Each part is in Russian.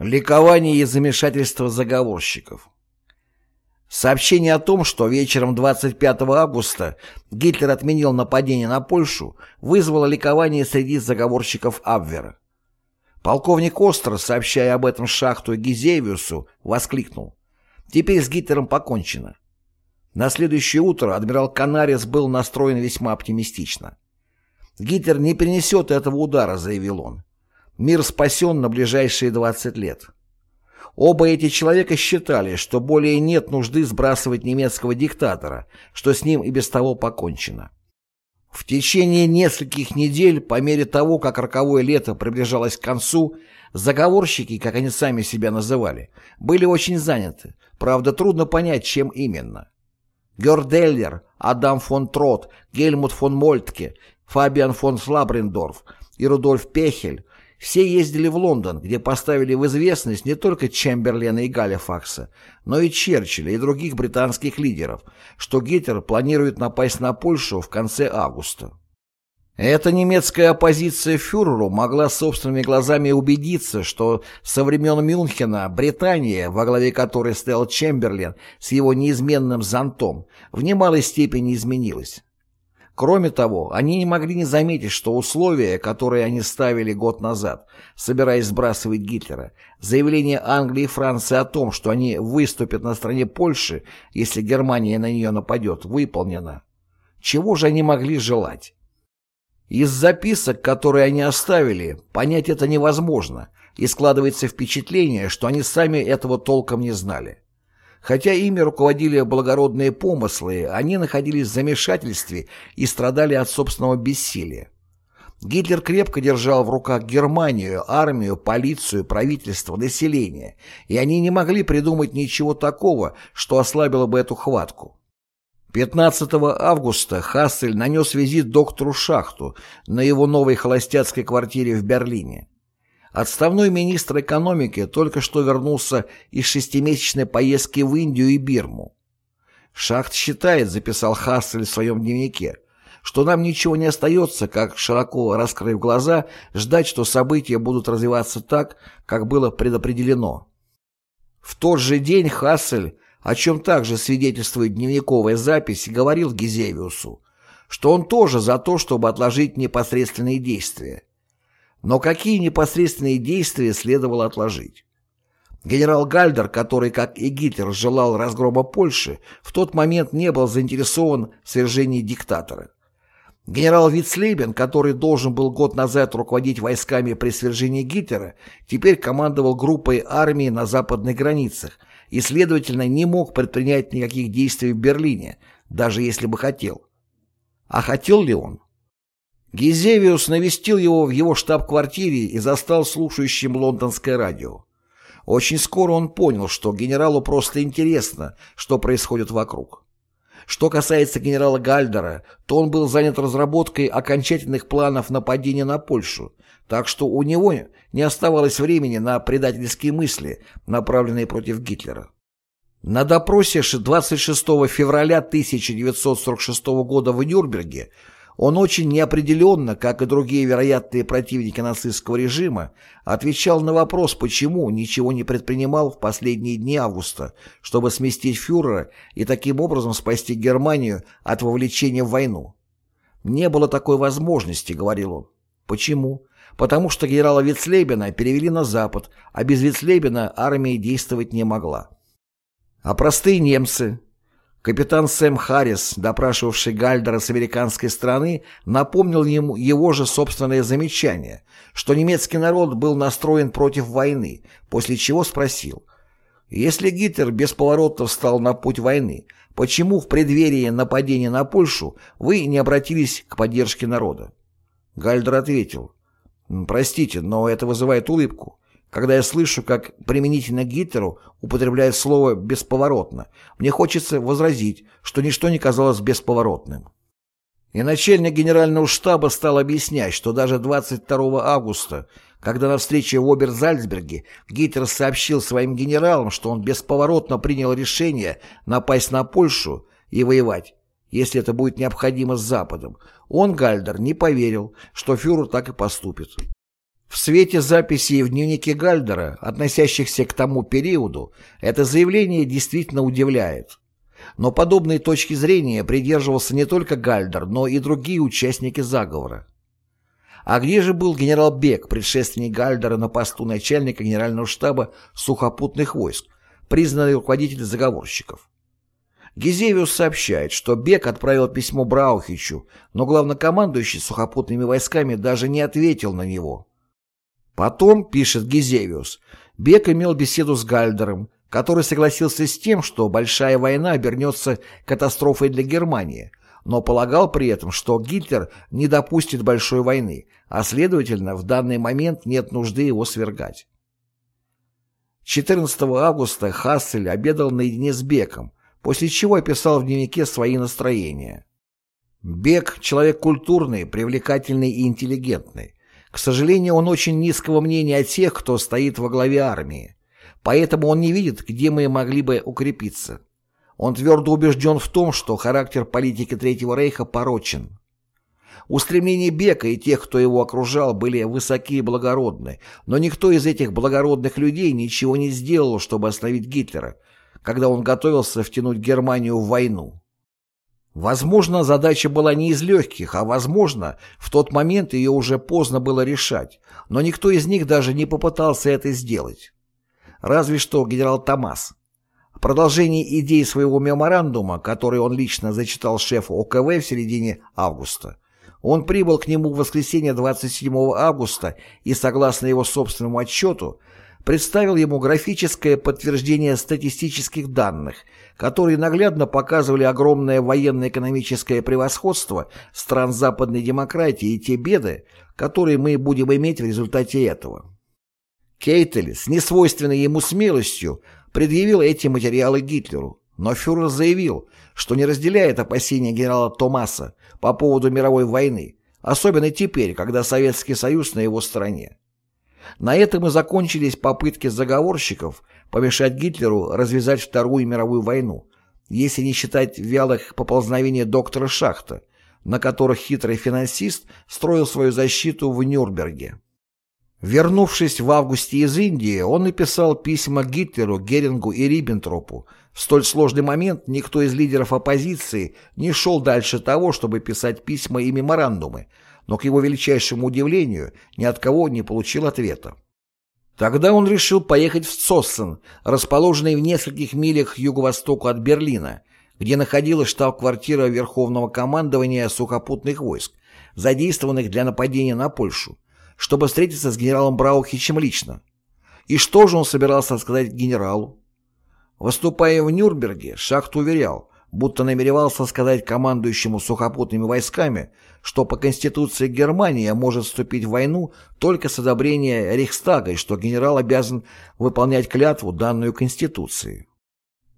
Ликование и замешательство заговорщиков. Сообщение о том, что вечером 25 августа Гитлер отменил нападение на Польшу, вызвало ликование среди заговорщиков Абвера. Полковник Остер, сообщая об этом Шахту Гизевиусу, воскликнул. «Теперь с Гитлером покончено». На следующее утро адмирал Канарис был настроен весьма оптимистично. «Гитлер не перенесет этого удара», — заявил он. Мир спасен на ближайшие 20 лет. Оба эти человека считали, что более нет нужды сбрасывать немецкого диктатора, что с ним и без того покончено. В течение нескольких недель, по мере того, как роковое лето приближалось к концу, заговорщики, как они сами себя называли, были очень заняты, правда трудно понять, чем именно. Герделлер, Адам фон Трот, Гельмут фон Мольтке, Фабиан фон Слабрендорф и Рудольф Пехель все ездили в Лондон, где поставили в известность не только Чемберлена и Галифакса, но и Черчилля и других британских лидеров, что Гитлер планирует напасть на Польшу в конце августа. Эта немецкая оппозиция фюреру могла собственными глазами убедиться, что со времен Мюнхена Британия, во главе которой стоял Чемберлен с его неизменным зонтом, в немалой степени изменилась. Кроме того, они не могли не заметить, что условия, которые они ставили год назад, собираясь сбрасывать Гитлера, заявление Англии и Франции о том, что они выступят на стороне Польши, если Германия на нее нападет, выполнено. Чего же они могли желать? Из записок, которые они оставили, понять это невозможно, и складывается впечатление, что они сами этого толком не знали. Хотя ими руководили благородные помыслы, они находились в замешательстве и страдали от собственного бессилия. Гитлер крепко держал в руках Германию, армию, полицию, правительство, население, и они не могли придумать ничего такого, что ослабило бы эту хватку. 15 августа Хассель нанес визит доктору Шахту на его новой холостяцкой квартире в Берлине. Отставной министр экономики только что вернулся из шестимесячной поездки в Индию и Бирму. «Шахт считает», — записал Хассель в своем дневнике, что нам ничего не остается, как, широко раскрыв глаза, ждать, что события будут развиваться так, как было предопределено. В тот же день Хассель, о чем также свидетельствует дневниковая запись, говорил Гизевиусу, что он тоже за то, чтобы отложить непосредственные действия. Но какие непосредственные действия следовало отложить? Генерал Гальдер, который, как и Гитлер, желал разгрома Польши, в тот момент не был заинтересован в свержении диктатора. Генерал Вицлейбен, который должен был год назад руководить войсками при свержении Гитлера, теперь командовал группой армии на западных границах и, следовательно, не мог предпринять никаких действий в Берлине, даже если бы хотел. А хотел ли он? Гизевиус навестил его в его штаб-квартире и застал слушающим лондонское радио. Очень скоро он понял, что генералу просто интересно, что происходит вокруг. Что касается генерала Гальдера, то он был занят разработкой окончательных планов нападения на Польшу, так что у него не оставалось времени на предательские мысли, направленные против Гитлера. На допросе 26 февраля 1946 года в Нюрнберге он очень неопределенно, как и другие вероятные противники нацистского режима, отвечал на вопрос, почему ничего не предпринимал в последние дни августа, чтобы сместить фюрера и таким образом спасти Германию от вовлечения в войну. «Не было такой возможности», — говорил он. Почему? Потому что генерала Вицлебена перевели на Запад, а без Вицлебена армия действовать не могла. А простые немцы, Капитан Сэм Харрис, допрашивавший Гальдера с американской стороны, напомнил ему его же собственное замечание, что немецкий народ был настроен против войны, после чего спросил, «Если Гитлер бесповоротно встал на путь войны, почему в преддверии нападения на Польшу вы не обратились к поддержке народа?» Гальдер ответил, «Простите, но это вызывает улыбку. Когда я слышу, как применительно Гитлеру употребляют слово «бесповоротно», мне хочется возразить, что ничто не казалось бесповоротным. И начальник генерального штаба стал объяснять, что даже 22 августа, когда на встрече в Оберзальцберге Гитлер сообщил своим генералам, что он бесповоротно принял решение напасть на Польшу и воевать, если это будет необходимо с Западом, он, Гальдер, не поверил, что фюрер так и поступит. В свете записей в дневнике Гальдера, относящихся к тому периоду, это заявление действительно удивляет. Но подобной точки зрения придерживался не только Гальдер, но и другие участники заговора. А где же был генерал Бек, предшественник Гальдера на посту начальника генерального штаба сухопутных войск, признанный руководитель заговорщиков? Гизевиус сообщает, что Бек отправил письмо Браухичу, но главнокомандующий сухопутными войсками даже не ответил на него. Потом, пишет Гизевиус, Бек имел беседу с Гальдером, который согласился с тем, что большая война обернется катастрофой для Германии, но полагал при этом, что Гитлер не допустит большой войны, а следовательно, в данный момент нет нужды его свергать. 14 августа Хассель обедал наедине с Беком, после чего описал в дневнике свои настроения. Бек – человек культурный, привлекательный и интеллигентный. К сожалению, он очень низкого мнения о тех, кто стоит во главе армии. Поэтому он не видит, где мы могли бы укрепиться. Он твердо убежден в том, что характер политики Третьего Рейха порочен. Устремления Бека и тех, кто его окружал, были высоки и благородны, но никто из этих благородных людей ничего не сделал, чтобы остановить Гитлера, когда он готовился втянуть Германию в войну. Возможно, задача была не из легких, а возможно, в тот момент ее уже поздно было решать, но никто из них даже не попытался это сделать. Разве что генерал Томас. В продолжении идей своего меморандума, который он лично зачитал шефу ОКВ в середине августа, он прибыл к нему в воскресенье 27 августа и, согласно его собственному отчету, представил ему графическое подтверждение статистических данных, которые наглядно показывали огромное военно-экономическое превосходство стран западной демократии и те беды, которые мы будем иметь в результате этого. Кейтель с несвойственной ему смелостью предъявил эти материалы Гитлеру, но фюрер заявил, что не разделяет опасения генерала Томаса по поводу мировой войны, особенно теперь, когда Советский Союз на его стороне. На этом и закончились попытки заговорщиков помешать Гитлеру развязать Вторую мировую войну, если не считать вялых поползновений доктора Шахта, на которых хитрый финансист строил свою защиту в Нюрнберге. Вернувшись в августе из Индии, он написал письма Гитлеру, Герингу и Риббентропу. В столь сложный момент никто из лидеров оппозиции не шел дальше того, чтобы писать письма и меморандумы, но, к его величайшему удивлению, ни от кого не получил ответа. Тогда он решил поехать в Цоссен, расположенный в нескольких милях юго-востоку от Берлина, где находилась штаб-квартира Верховного командования сухопутных войск, задействованных для нападения на Польшу, чтобы встретиться с генералом Браухичем лично. И что же он собирался сказать генералу? Выступая в Нюрнберге, Шахт уверял, будто намеревался сказать командующему сухопутными войсками, что по Конституции Германия может вступить в войну только с одобрения Рейхстага и что генерал обязан выполнять клятву, данную Конституцией.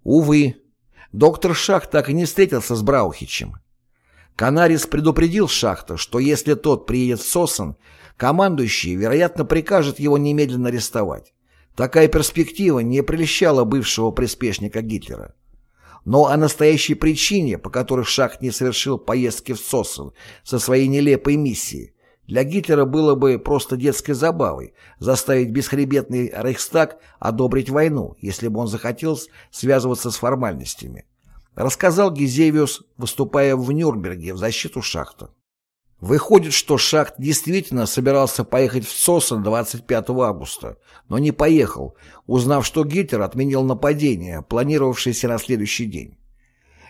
Увы, доктор Шахт так и не встретился с Браухичем. Канарис предупредил Шахта, что если тот приедет в Сосен, командующий, вероятно, прикажет его немедленно арестовать. Такая перспектива не прельщала бывшего приспешника Гитлера. Но о настоящей причине, по которой Шахт не совершил поездки в Сосен со своей нелепой миссией, для Гитлера было бы просто детской забавой заставить бесхребетный Рейхстаг одобрить войну, если бы он захотел связываться с формальностями. Рассказал Гизевиус, выступая в Нюрнберге в защиту Шахта. Выходит, что Шахт действительно собирался поехать в Сосен 25 августа, но не поехал, узнав, что Гитлер отменил нападение, планировавшееся на следующий день.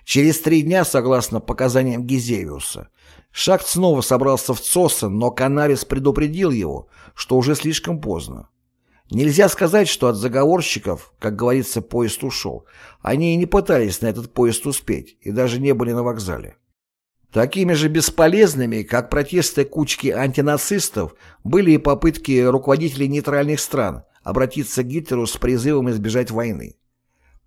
Через три дня, согласно показаниям Гизевиуса, Шахт снова собрался в Цоссен, но Канарис предупредил его, что уже слишком поздно. Нельзя сказать, что от заговорщиков, как говорится, поезд ушел. Они и не пытались на этот поезд успеть, и даже не были на вокзале. Такими же бесполезными, как протесты кучки антинацистов, были и попытки руководителей нейтральных стран обратиться к Гитлеру с призывом избежать войны.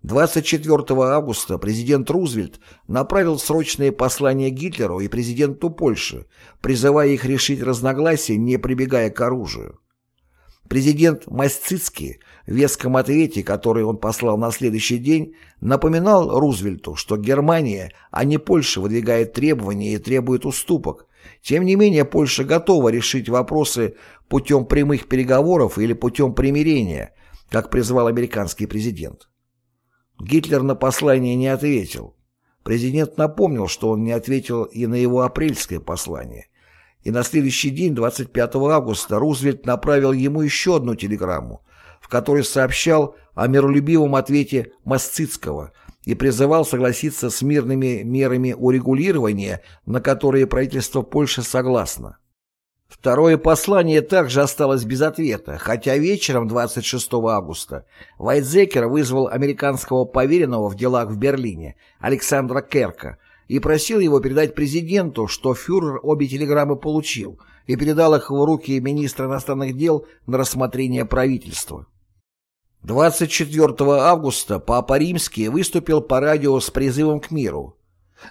24 августа президент Рузвельт направил срочные послания Гитлеру и президенту Польши, призывая их решить разногласия, не прибегая к оружию. Президент Масцицкий веском ответе, который он послал на следующий день, напоминал Рузвельту, что Германия, а не Польша, выдвигает требования и требует уступок. Тем не менее, Польша готова решить вопросы путем прямых переговоров или путем примирения, как призвал американский президент. Гитлер на послание не ответил. Президент напомнил, что он не ответил и на его апрельское послание. И на следующий день, 25 августа, Рузвельт направил ему еще одну телеграмму, в которой сообщал о миролюбивом ответе Масцицкого и призывал согласиться с мирными мерами урегулирования, на которые правительство Польши согласно. Второе послание также осталось без ответа, хотя вечером 26 августа Вайтзекер вызвал американского поверенного в делах в Берлине Александра Керка и просил его передать президенту, что фюрер обе телеграммы получил и передал их в руки министра иностранных дел на рассмотрение правительства. 24 августа Папа Римский выступил по радио с призывом к миру.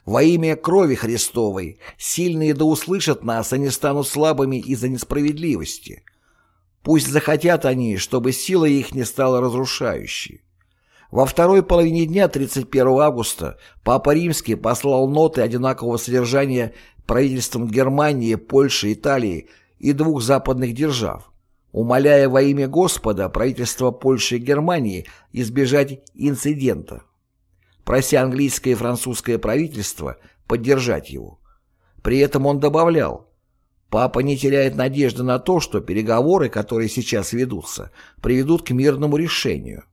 Во имя крови Христовой сильные да услышат нас, а не станут слабыми из-за несправедливости. Пусть захотят они, чтобы сила их не стала разрушающей. Во второй половине дня 31 августа Папа Римский послал ноты одинакового содержания правительствам Германии, Польши, Италии и двух западных держав, умоляя во имя Господа правительства Польши и Германии избежать инцидента прося английское и французское правительство поддержать его. При этом он добавлял, «Папа не теряет надежды на то, что переговоры, которые сейчас ведутся, приведут к мирному решению».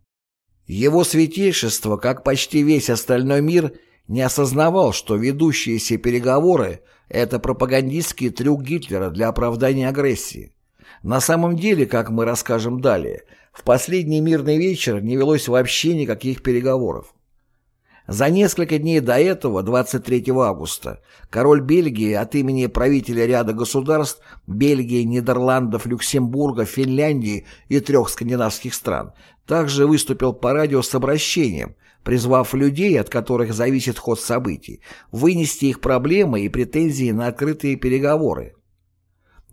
Его святейшество, как почти весь остальной мир, не осознавал, что ведущиеся переговоры – это пропагандистский трюк Гитлера для оправдания агрессии. На самом деле, как мы расскажем далее, в последний мирный вечер не велось вообще никаких переговоров. За несколько дней до этого, 23 августа, король Бельгии от имени правителя ряда государств Бельгии, Нидерландов, Люксембурга, Финляндии и трех скандинавских стран также выступил по радио с обращением, призвав людей, от которых зависит ход событий, вынести их проблемы и претензии на открытые переговоры.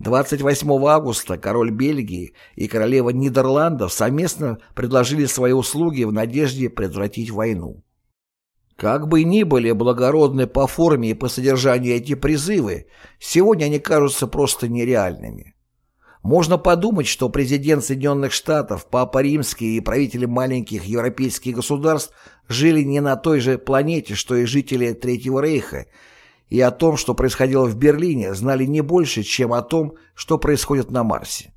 28 августа король Бельгии и королева Нидерландов совместно предложили свои услуги в надежде предотвратить войну. Как бы ни были благородны по форме и по содержанию эти призывы, сегодня они кажутся просто нереальными. Можно подумать, что президент Соединенных Штатов, Папа Римский и правители маленьких европейских государств жили не на той же планете, что и жители Третьего Рейха, и о том, что происходило в Берлине, знали не больше, чем о том, что происходит на Марсе.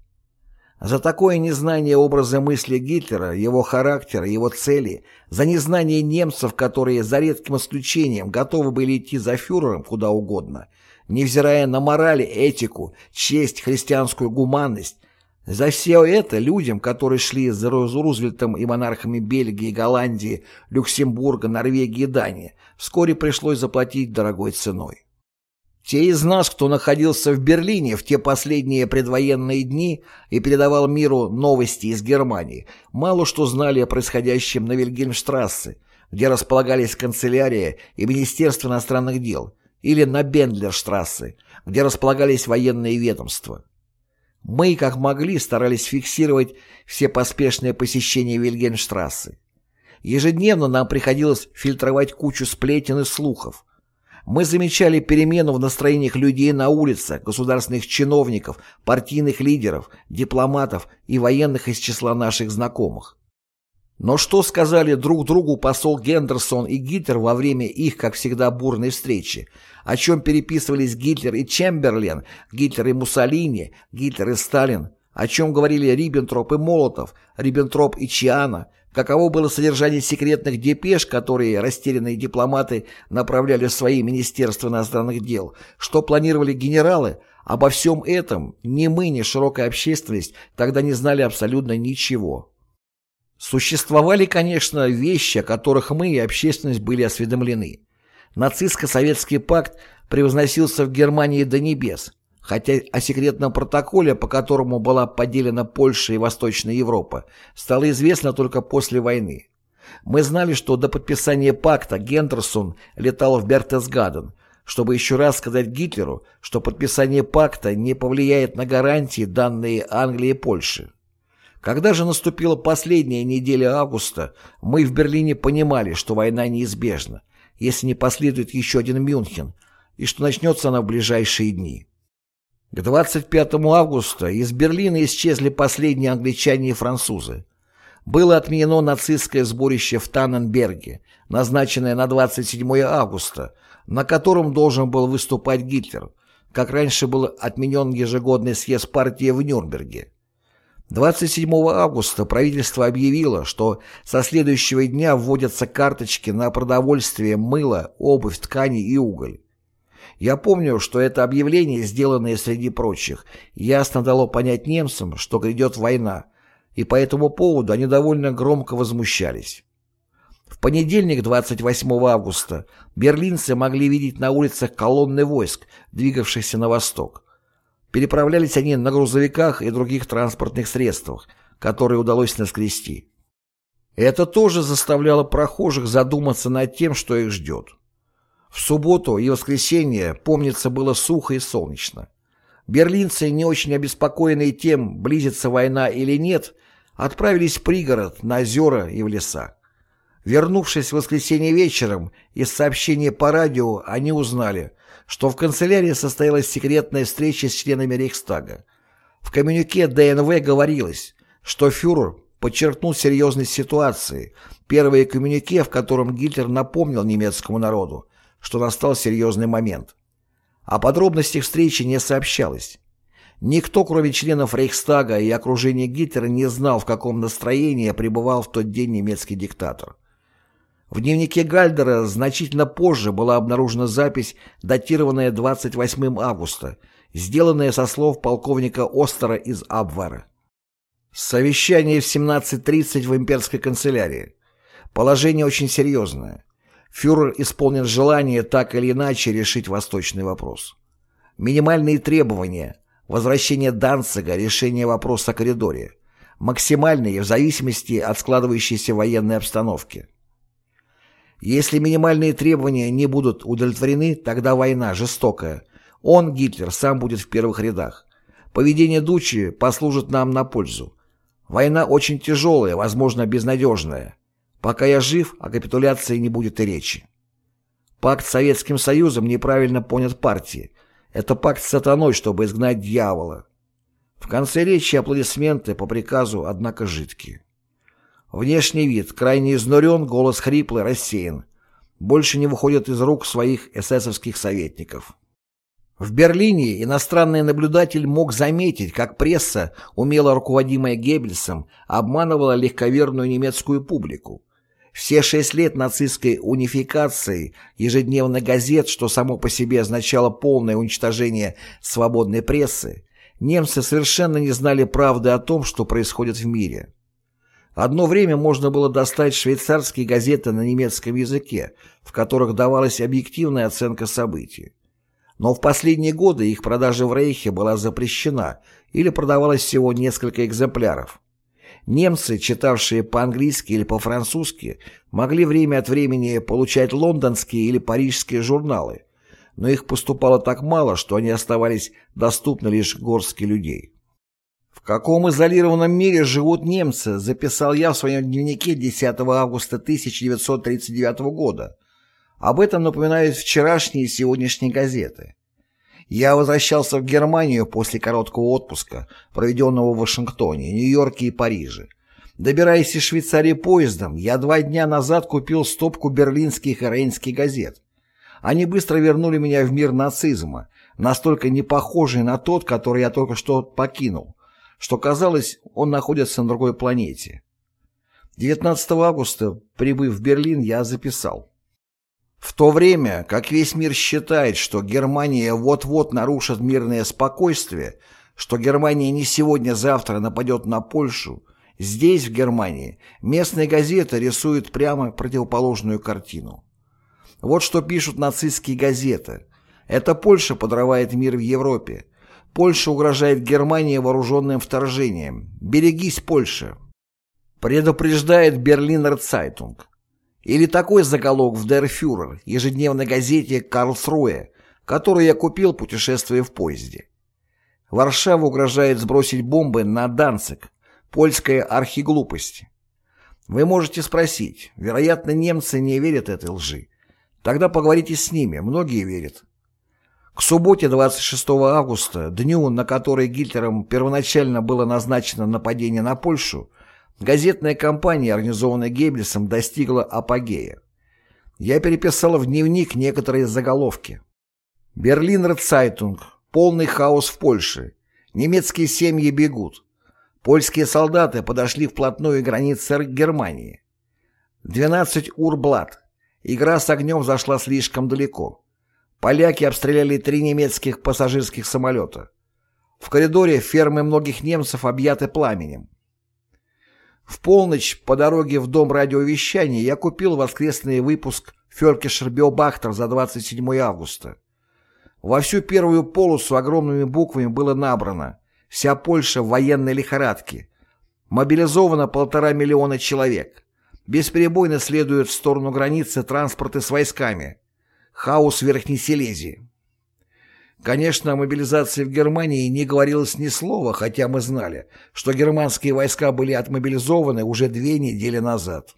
За такое незнание образа мысли Гитлера, его характера, его цели, за незнание немцев, которые за редким исключением готовы были идти за фюрером куда угодно, невзирая на мораль, этику, честь, христианскую гуманность, за все это людям, которые шли за Рузвельтом и монархами Бельгии, Голландии, Люксембурга, Норвегии и Дании, вскоре пришлось заплатить дорогой ценой. Те из нас, кто находился в Берлине в те последние предвоенные дни и передавал миру новости из Германии, мало что знали о происходящем на Вильгельмштрассе, где располагались канцелярия и Министерство иностранных дел, или на Бендлерштрассе, где располагались военные ведомства. Мы, как могли, старались фиксировать все поспешные посещения Вильгельмштрассе. Ежедневно нам приходилось фильтровать кучу сплетен и слухов, мы замечали перемену в настроениях людей на улицах, государственных чиновников, партийных лидеров, дипломатов и военных из числа наших знакомых. Но что сказали друг другу посол Гендерсон и Гитлер во время их, как всегда, бурной встречи? О чем переписывались Гитлер и Чемберлен, Гитлер и Муссолини, Гитлер и Сталин? О чем говорили Риббентроп и Молотов, Риббентроп и Чиана, каково было содержание секретных депеш, которые растерянные дипломаты направляли в свои министерства иностранных дел, что планировали генералы, обо всем этом ни мы, ни широкая общественность тогда не знали абсолютно ничего. Существовали, конечно, вещи, о которых мы и общественность были осведомлены. Нацистско-советский пакт превозносился в Германии до небес – хотя о секретном протоколе, по которому была поделена Польша и Восточная Европа, стало известно только после войны. Мы знали, что до подписания пакта Гендерсон летал в Бертесгаден, чтобы еще раз сказать Гитлеру, что подписание пакта не повлияет на гарантии, данные Англии и Польше. Когда же наступила последняя неделя августа, мы в Берлине понимали, что война неизбежна, если не последует еще один Мюнхен, и что начнется она в ближайшие дни. К 25 августа из Берлина исчезли последние англичане и французы. Было отменено нацистское сборище в Танненберге, назначенное на 27 августа, на котором должен был выступать Гитлер, как раньше был отменен ежегодный съезд партии в Нюрнберге. 27 августа правительство объявило, что со следующего дня вводятся карточки на продовольствие, мыло, обувь, ткани и уголь. Я помню, что это объявление, сделанное среди прочих, ясно дало понять немцам, что грядет война, и по этому поводу они довольно громко возмущались. В понедельник, 28 августа, берлинцы могли видеть на улицах колонны войск, двигавшихся на восток. Переправлялись они на грузовиках и других транспортных средствах, которые удалось наскрести. Это тоже заставляло прохожих задуматься над тем, что их ждет. В субботу и воскресенье, помнится, было сухо и солнечно. Берлинцы, не очень обеспокоенные тем, близится война или нет, отправились в пригород, на озера и в леса. Вернувшись в воскресенье вечером, из сообщения по радио они узнали, что в канцелярии состоялась секретная встреча с членами Рейхстага. В коммюнике ДНВ говорилось, что фюрер подчеркнул серьезность ситуации, первое коммюнике, в котором Гитлер напомнил немецкому народу, что настал серьезный момент. О подробностях встречи не сообщалось. Никто, кроме членов Рейхстага и окружения Гитлера, не знал, в каком настроении пребывал в тот день немецкий диктатор. В дневнике Гальдера значительно позже была обнаружена запись, датированная 28 августа, сделанная со слов полковника Остера из Абвара. Совещание в 17.30 в имперской канцелярии. Положение очень серьезное. Фюрер исполнен желание так или иначе решить восточный вопрос. Минимальные требования – возвращение Данцига, решение вопроса о коридоре. Максимальные в зависимости от складывающейся военной обстановки. Если минимальные требования не будут удовлетворены, тогда война жестокая. Он, Гитлер, сам будет в первых рядах. Поведение Дучи послужит нам на пользу. Война очень тяжелая, возможно, безнадежная. Пока я жив, о капитуляции не будет и речи. Пакт с Советским Союзом неправильно понят партией. Это пакт с сатаной, чтобы изгнать дьявола. В конце речи аплодисменты по приказу, однако, жидкие. Внешний вид крайне изнурен, голос хриплый, рассеян. Больше не выходит из рук своих эсэсовских советников. В Берлине иностранный наблюдатель мог заметить, как пресса, умело руководимая Геббельсом, обманывала легковерную немецкую публику. Все шесть лет нацистской унификации ежедневных газет, что само по себе означало полное уничтожение свободной прессы, немцы совершенно не знали правды о том, что происходит в мире. Одно время можно было достать швейцарские газеты на немецком языке, в которых давалась объективная оценка событий. Но в последние годы их продажа в Рейхе была запрещена или продавалось всего несколько экземпляров. Немцы, читавшие по-английски или по-французски, могли время от времени получать лондонские или парижские журналы, но их поступало так мало, что они оставались доступны лишь горстке людей. «В каком изолированном мире живут немцы?» записал я в своем дневнике 10 августа 1939 года. Об этом напоминают вчерашние и сегодняшние газеты. Я возвращался в Германию после короткого отпуска, проведенного в Вашингтоне, Нью-Йорке и Париже. Добираясь из Швейцарии поездом, я два дня назад купил стопку берлинских и рейнских газет. Они быстро вернули меня в мир нацизма, настолько не похожий на тот, который я только что покинул что казалось, он находится на другой планете. 19 августа, прибыв в Берлин, я записал. В то время, как весь мир считает, что Германия вот-вот нарушит мирное спокойствие, что Германия не сегодня-завтра нападет на Польшу, здесь, в Германии, местные газеты рисуют прямо противоположную картину. Вот что пишут нацистские газеты. Это Польша подрывает мир в Европе. Польша угрожает Германии вооруженным вторжением. Берегись, Польша. Предупреждает Берлинер Цайтунг. Или такой заголовок в Der Führer, ежедневной газете «Карлсруэ», которую я купил, путешествуя в поезде. Варшава угрожает сбросить бомбы на Данцик. Польская архиглупость. Вы можете спросить, вероятно, немцы не верят этой лжи. Тогда поговорите с ними, многие верят. К субботе 26 августа, дню, на который Гитлером первоначально было назначено нападение на Польшу, газетная кампания, организованная Геббельсом, достигла апогея. Я переписал в дневник некоторые заголовки. Берлинер Цайтунг. Полный хаос в Польше. Немецкие семьи бегут. Польские солдаты подошли вплотную к границе Германии. 12 Uhr Blatt. Игра с огнем зашла слишком далеко. Поляки обстреляли три немецких пассажирских самолета. В коридоре фермы многих немцев объяты пламенем. В полночь по дороге в дом радиовещания я купил воскресный выпуск Фелькишер Биобахтер за 27 августа. Во всю первую полосу огромными буквами было набрано «Вся Польша в военной лихорадке». Мобилизовано полтора миллиона человек. Бесперебойно следуют в сторону границы транспорты с войсками. Хаос в Верхней Силезии. Конечно, о мобилизации в Германии не говорилось ни слова, хотя мы знали, что германские войска были отмобилизованы уже две недели назад.